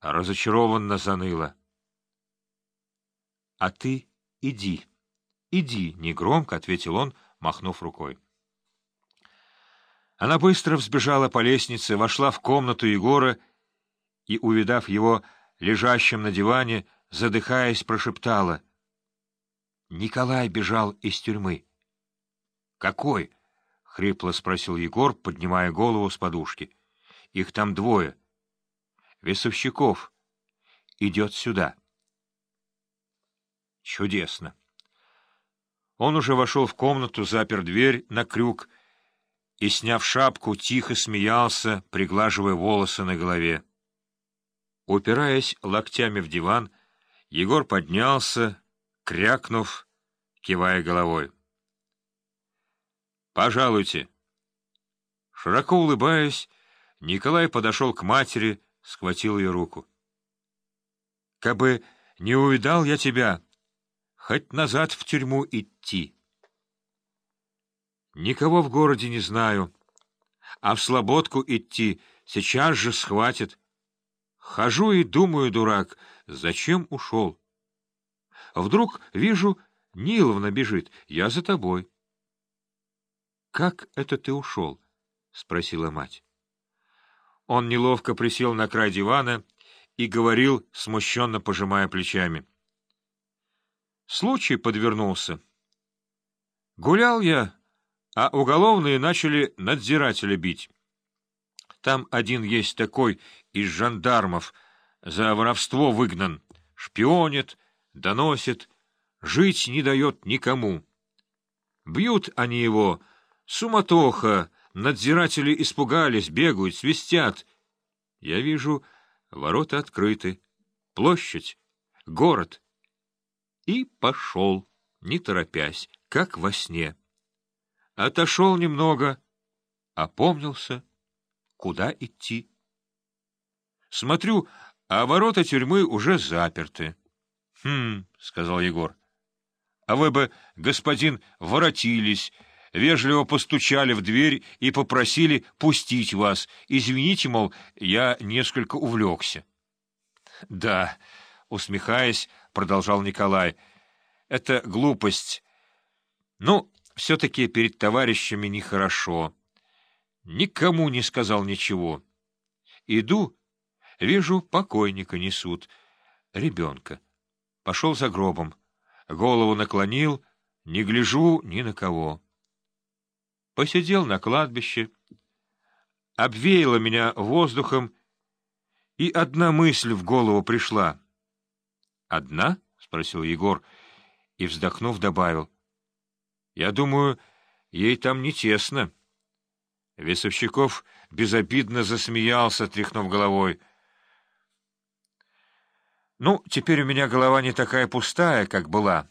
разочарованно заныла. — А ты иди, иди, — негромко ответил он, махнув рукой. Она быстро взбежала по лестнице, вошла в комнату Егора и, увидав его лежащим на диване, задыхаясь, прошептала. Николай бежал из тюрьмы. — Какой? — хрипло спросил Егор, поднимая голову с подушки. — Их там двое. Весовщиков идет сюда. Чудесно. Он уже вошел в комнату, запер дверь на крюк и, сняв шапку, тихо смеялся, приглаживая волосы на голове. Упираясь локтями в диван, Егор поднялся, крякнув, кивая головой. «Пожалуйте». Широко улыбаясь, Николай подошел к матери, схватил ее руку. «Кабы не увидал я тебя, хоть назад в тюрьму идти». «Никого в городе не знаю, а в слободку идти сейчас же схватят. Хожу и думаю, дурак, зачем ушел? Вдруг вижу, Ниловна бежит, я за тобой». «Как это ты ушел?» — спросила мать. Он неловко присел на край дивана и говорил, смущенно пожимая плечами. Случай подвернулся. Гулял я, а уголовные начали надзирателя бить. Там один есть такой из жандармов, за воровство выгнан, шпионит, доносит, жить не дает никому. Бьют они его, суматоха, Надзиратели испугались, бегают, свистят. Я вижу, ворота открыты, площадь, город. И пошел, не торопясь, как во сне. Отошел немного, опомнился, куда идти. Смотрю, а ворота тюрьмы уже заперты. — Хм, — сказал Егор, — а вы бы, господин, воротились, вежливо постучали в дверь и попросили пустить вас. Извините, мол, я несколько увлекся. — Да, — усмехаясь, продолжал Николай, — это глупость. Ну, все-таки перед товарищами нехорошо. Никому не сказал ничего. Иду, вижу, покойника несут, ребенка. Пошел за гробом, голову наклонил, не гляжу ни на кого посидел на кладбище, обвеяло меня воздухом, и одна мысль в голову пришла. «Одна?» — спросил Егор и, вздохнув, добавил. «Я думаю, ей там не тесно». Весовщиков безобидно засмеялся, тряхнув головой. «Ну, теперь у меня голова не такая пустая, как была.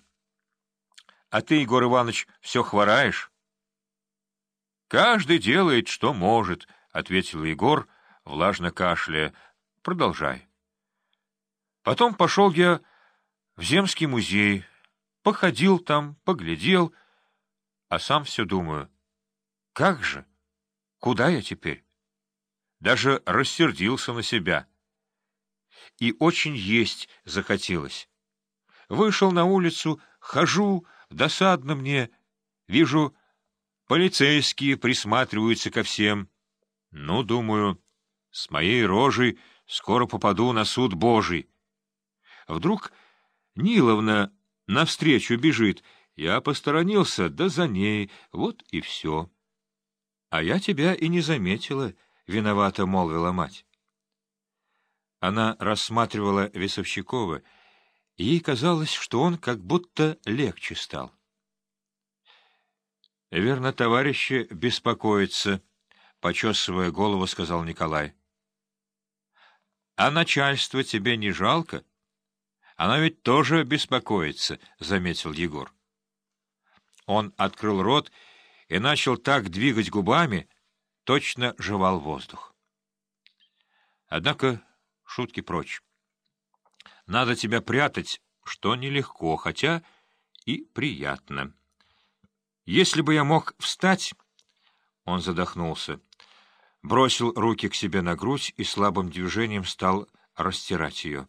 А ты, Егор Иванович, все хвораешь?» Каждый делает, что может, — ответил Егор, влажно кашляя. — Продолжай. Потом пошел я в Земский музей, походил там, поглядел, а сам все думаю. Как же? Куда я теперь? Даже рассердился на себя. И очень есть захотелось. Вышел на улицу, хожу, досадно мне, вижу Полицейские присматриваются ко всем. Ну, думаю, с моей рожей скоро попаду на суд Божий. Вдруг Ниловна навстречу бежит. Я посторонился, да за ней, вот и все. — А я тебя и не заметила, — виновато молвила мать. Она рассматривала Весовщикова, и ей казалось, что он как будто легче стал. — Верно, товарищи беспокоятся, — почесывая голову, сказал Николай. — А начальство тебе не жалко? Оно ведь тоже беспокоится, — заметил Егор. Он открыл рот и начал так двигать губами, точно жевал воздух. Однако шутки прочь. Надо тебя прятать, что нелегко, хотя и приятно. Если бы я мог встать... Он задохнулся, бросил руки к себе на грудь и слабым движением стал растирать ее.